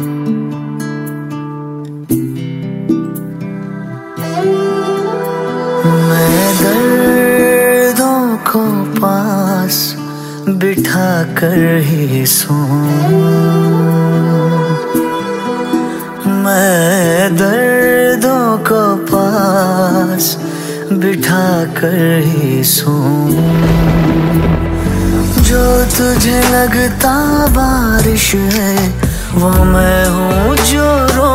मैं दर्दों को पास बिठा कर ही सो मैं दर्दों को पास बिठा कर ही सो जो तुझे लगता बारिश है वो मैं हूँ जो रो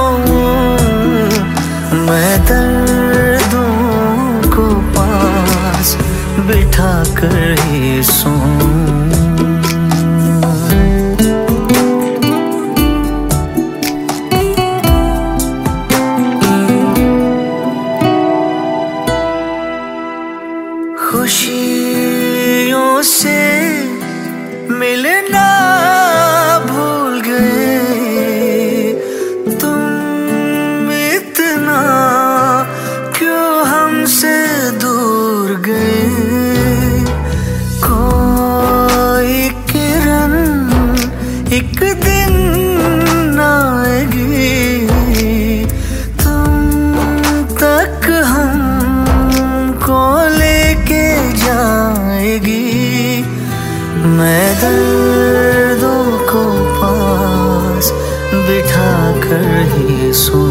मैं दर्दों को पास बिठा कर ही सो खुशियों से मिलना एक दिन आएगी। तुम तक हमको लेके जाएगी। मैं दर्दों को पास बिठा कर ही सो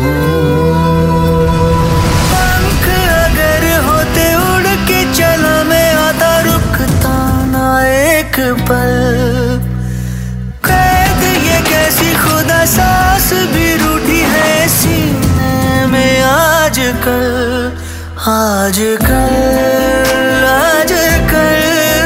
आज कल आज कल.